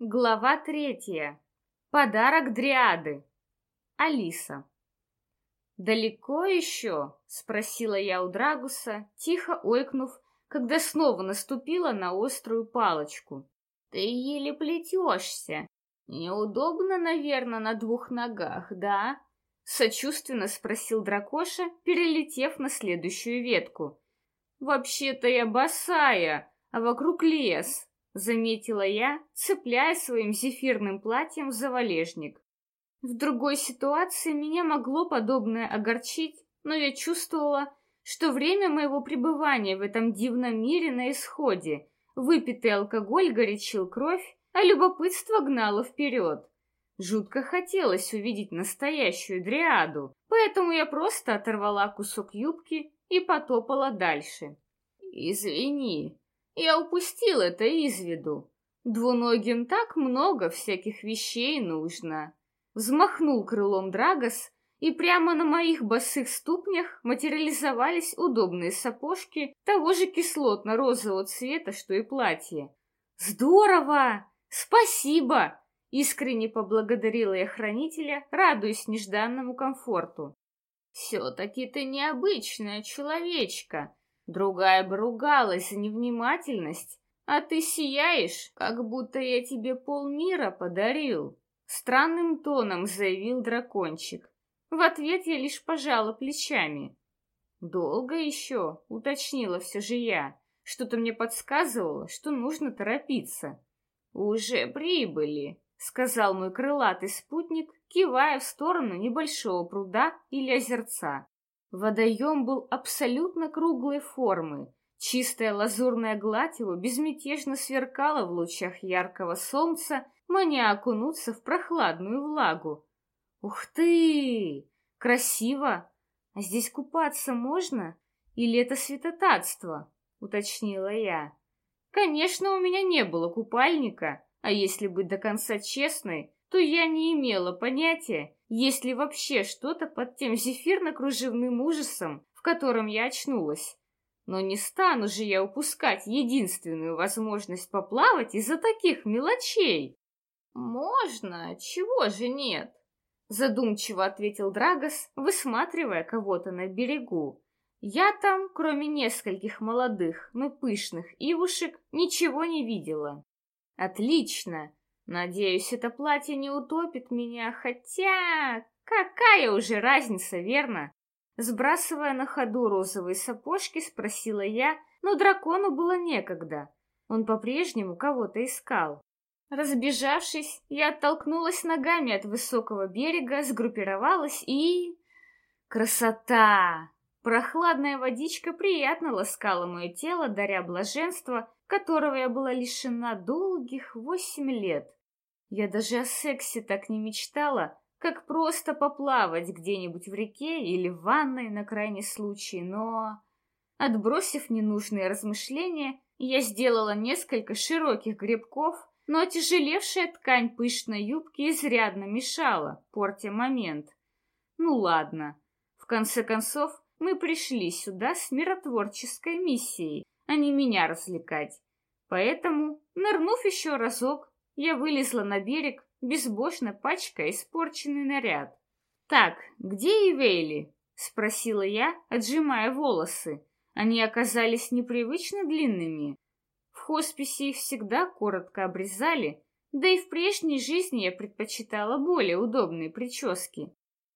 Глава третья. Подарок Дриады. Алиса. «Далеко еще?» — спросила я у Драгуса, тихо ойкнув, когда снова наступила на острую палочку. «Ты еле плетешься. Неудобно, наверное, на двух ногах, да?» Сочувственно спросил дракоша, перелетев на следующую ветку. «Вообще-то я босая, а вокруг лес», заметила я, цепляя своим зефирным платьем за валежник. В другой ситуации меня могло подобное огорчить, но я чувствовала, что время моего пребывания в этом дивном мире на исходе. Выпитый алкоголь горячил кровь, а любопытство гнало вперед. Жутко хотелось увидеть настоящую дриаду, поэтому я просто оторвала кусок юбки и потопала дальше. «Извини», я упустил это из виду. Двуногим так много всяких вещей нужно. Взмахнул крылом Драгос, и прямо на моих босых ступнях материализовались удобные сапожки того же кислотно-розового цвета, что и платье. «Здорово! Спасибо!» Искренне поблагодарила я хранителя, радуясь нежданному комфорту. «Все-таки ты необычная человечка», Другая бы ругалась за невнимательность, а ты сияешь, как будто я тебе полмира подарил. Странным тоном заявил дракончик. В ответ я лишь пожала плечами. Долго еще, уточнила все же я. Что-то мне подсказывало, что нужно торопиться. Уже прибыли, сказал мой крылатый спутник, кивая в сторону небольшого пруда или озерца. Водоем был абсолютно круглой формы. Чистая лазурная гладь его безмятежно сверкала в лучах яркого солнца, маня окунуться в прохладную влагу. «Ух ты! Красиво! А здесь купаться можно? Или это святотатство?» — уточнила я. «Конечно, у меня не было купальника, а если быть до конца честной, то я не имела понятия, есть ли вообще что-то под тем зефирно-кружевным ужасом, в котором я очнулась. Но не стану же я упускать единственную возможность поплавать из-за таких мелочей. Можно, чего же нет? Задумчиво ответил Драгос, высматривая кого-то на берегу. Я там, кроме нескольких молодых, но пышных ивушек, ничего не видела. Отлично, Надеюсь, это платье не утопит меня, хотя... Какая уже разница, верно? Сбрасывая на ходу розовые сапожки, спросила я, но дракону было некогда. Он по-прежнему кого-то искал. Разбежавшись, я оттолкнулась ногами от высокого берега, сгруппировалась и... Красота! Прохладная водичка приятно ласкала мое тело, даря блаженство, которого я была лишена долгих восемь лет. Я даже о сексе так не мечтала, как просто поплавать где-нибудь в реке или в ванной на крайний случай, но... Отбросив ненужные размышления, я сделала несколько широких грибков, но отяжелевшая ткань пышной юбки изрядно мешала, портя момент. Ну ладно, в конце концов, мы пришли сюда с миротворческой миссией, а не меня развлекать. Поэтому, нырнув еще разок, я вылезла на берег, безбожно пачкая испорченный наряд. «Так, где Ивейли?» — спросила я, отжимая волосы. Они оказались непривычно длинными. В хосписе их всегда коротко обрезали, да и в прежней жизни я предпочитала более удобные прически.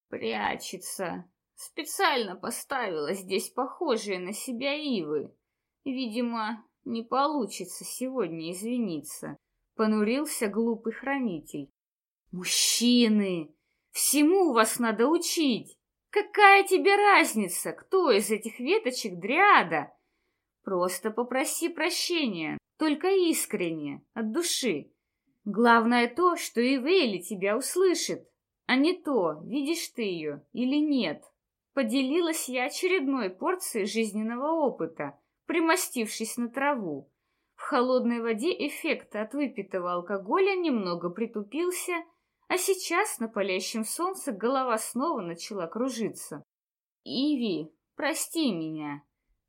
«Прячется. Специально поставила здесь похожие на себя ивы. Видимо, не получится сегодня извиниться понурился глупый хранитель. Мужчины, всему вас надо учить. Какая тебе разница, кто из этих веточек дриада? Просто попроси прощения, только искренне, от души. Главное то, что и Вейли тебя услышит, а не то, видишь ты ее или нет. Поделилась я очередной порцией жизненного опыта, примостившись на траву. Холодной воде эффект от выпитого алкоголя немного притупился, а сейчас на палящем солнце голова снова начала кружиться. «Иви, прости меня.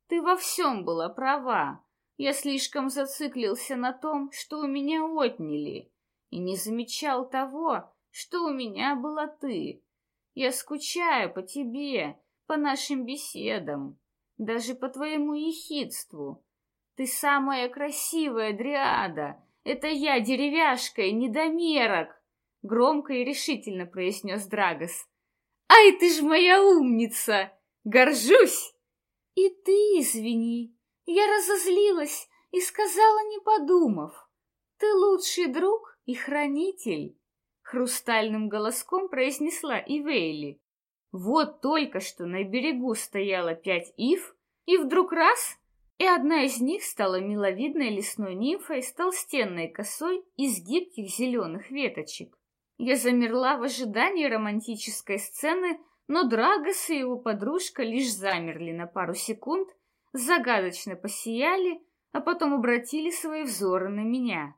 Ты во всем была права. Я слишком зациклился на том, что у меня отняли. и не замечал того, что у меня была ты. Я скучаю по тебе, по нашим беседам, даже по твоему ехидству. Ты самая красивая дриада. Это я, деревяшка и недомерок, громко и решительно произнес Драгос. Ай, ты ж моя умница! Горжусь! И ты извини, я разозлилась и сказала, не подумав. Ты лучший друг и хранитель, хрустальным голоском произнесла Ивейли. Вот только что на берегу стояло пять ив, и вдруг раз, и одна из них стала миловидной лесной нимфой с толстенной косой из гибких зеленых веточек. Я замерла в ожидании романтической сцены, но Драгос и его подружка лишь замерли на пару секунд, загадочно посияли, а потом обратили свои взоры на меня.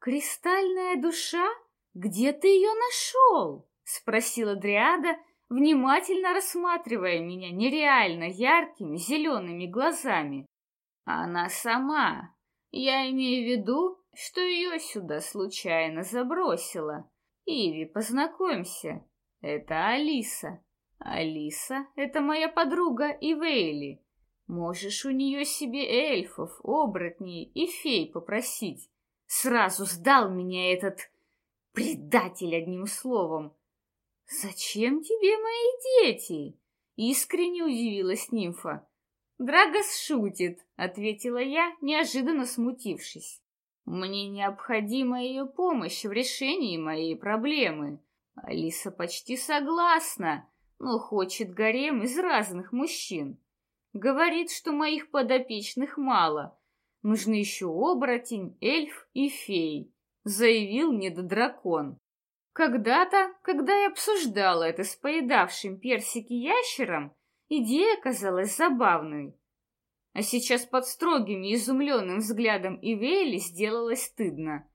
«Кристальная душа? Где ты ее нашел?» — спросила Дриада, внимательно рассматривая меня нереально яркими зелеными глазами. «Она сама. Я имею в виду, что ее сюда случайно забросила. Иви, познакомься. Это Алиса. Алиса — это моя подруга Ивейли. Можешь у нее себе эльфов, оборотней и фей попросить. Сразу сдал меня этот предатель одним словом. Зачем тебе мои дети? Искренне удивилась нимфа. Драгос шутит, ответила я, неожиданно смутившись. Мне необходима ее помощь в решении моей проблемы. Алиса почти согласна, но хочет гарем из разных мужчин. Говорит, что моих подопечных мало. Нужны еще оборотень, эльф и фей, заявил недодракон. Когда-то, когда я обсуждала это с поедавшим персики ящером, идея казалась забавной. А сейчас под строгим и изумленным взглядом Ивейли сделалось стыдно.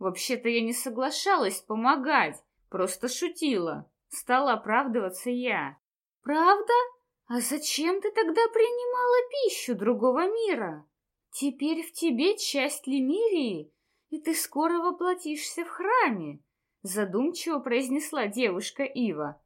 Вообще-то я не соглашалась помогать, просто шутила. Стала оправдываться я. «Правда? А зачем ты тогда принимала пищу другого мира? Теперь в тебе часть Лемирии, и ты скоро воплотишься в храме», задумчиво произнесла девушка Ива.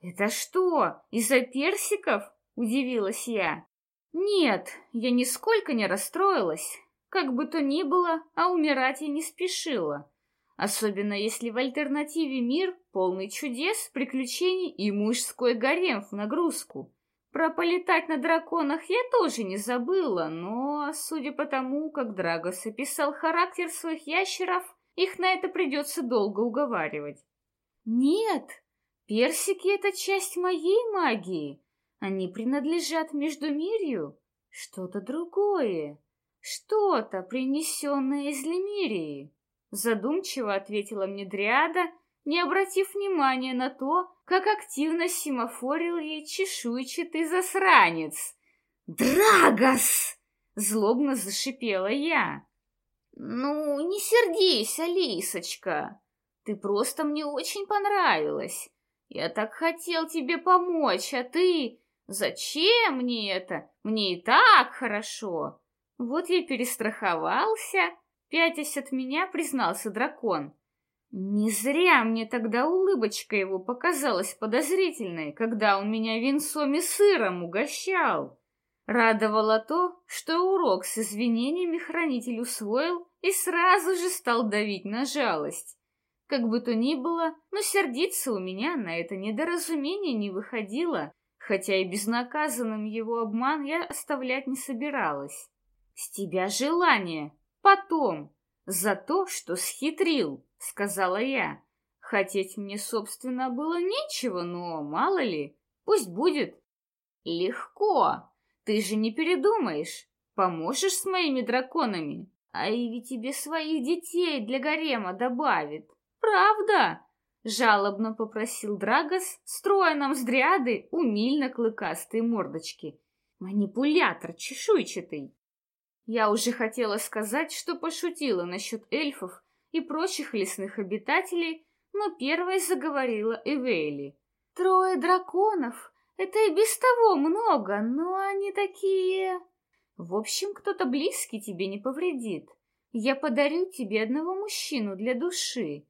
«Это что, из-за персиков?» — удивилась я. «Нет, я нисколько не расстроилась. Как бы то ни было, а умирать я не спешила. Особенно если в альтернативе мир полный чудес, приключений и мужской гарем в нагрузку. Про полетать на драконах я тоже не забыла, но, судя по тому, как Драгос описал характер своих ящеров, их на это придется долго уговаривать. Нет, персики — это часть моей магии. Они принадлежат Междумирью. Что-то другое. Что-то, принесенное из Лемирии. Задумчиво ответила мне Дриада, не обратив внимания на то, как активно семафорил ей чешуйчатый засранец. «Драгос!» — злобно зашипела я. «Ну, не сердись, Алисочка. Ты просто мне очень понравилась. Я так хотел тебе помочь, а ты... Зачем мне это? Мне и так хорошо!» Вот я перестраховался, пятясь от меня, признался дракон. Не зря мне тогда улыбочка его показалась подозрительной, когда он меня венцом и сыром угощал. Радовало то, что урок с извинениями хранитель усвоил и сразу же стал давить на жалость. Как бы то ни было, но сердиться у меня на это недоразумение не выходило, хотя и безнаказанным его обман я оставлять не собиралась. «С тебя желание, потом, за то, что схитрил», — сказала я. Хотеть мне, собственно, было нечего, но мало ли, пусть будет. «Легко», ты же не передумаешь. Поможешь с моими драконами? А Иви тебе своих детей для гарема добавит. Правда?» Жалобно попросил Драгос, строя нам с дриады умильно-клыкастые мордочки. Манипулятор чешуйчатый. Я уже хотела сказать, что пошутила насчет эльфов и прочих лесных обитателей, но первой заговорила Эвейли. «Трое драконов это и без того много, но они такие... В общем, кто-то близкий тебе не повредит. Я подарю тебе одного мужчину для души.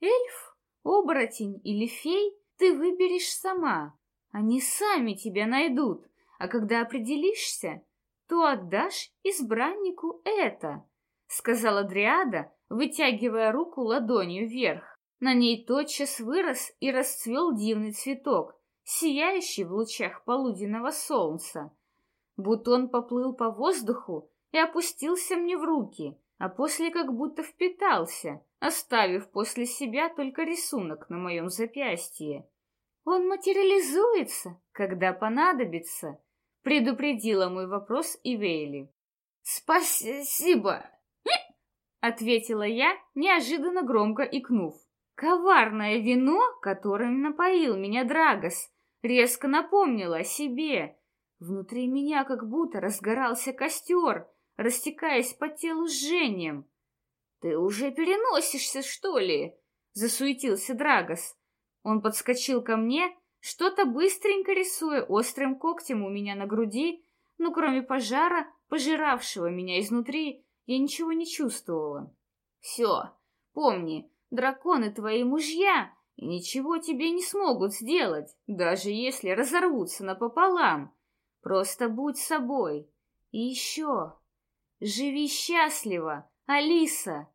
Эльф, оборотень или фей ты выберешь сама. Они сами тебя найдут, а когда определишься, то отдашь избраннику это, — сказала Дриада, вытягивая руку ладонью вверх. На ней тотчас вырос и расцвел дивный цветок, сияющий в лучах полуденного солнца. Бутон поплыл по воздуху и опустился мне в руки, а после как будто впитался, оставив после себя только рисунок на моем запястье. Он материализуется, когда понадобится, предупредила мой вопрос Ивейли. Спасибо, ответила я, неожиданно громко икнув. Коварное вино, которым напоил меня Драгос, резко напомнило о себе. Внутри меня как будто разгорался костер, растекаясь по телу жжением. «Ты уже переносишься, что ли?» — засуетился Драгос. Он подскочил ко мне, что-то быстренько рисуя острым когтем у меня на груди, но кроме пожара, пожиравшего меня изнутри, я ничего не чувствовала. «Все, помни, драконы твои мужья, и ничего тебе не смогут сделать, даже если разорвутся напополам. Просто будь собой. И еще, живи счастливо, Алиса!»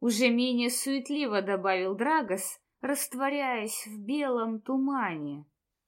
Уже менее суетливо добавил Драгос, растворяясь в белом тумане.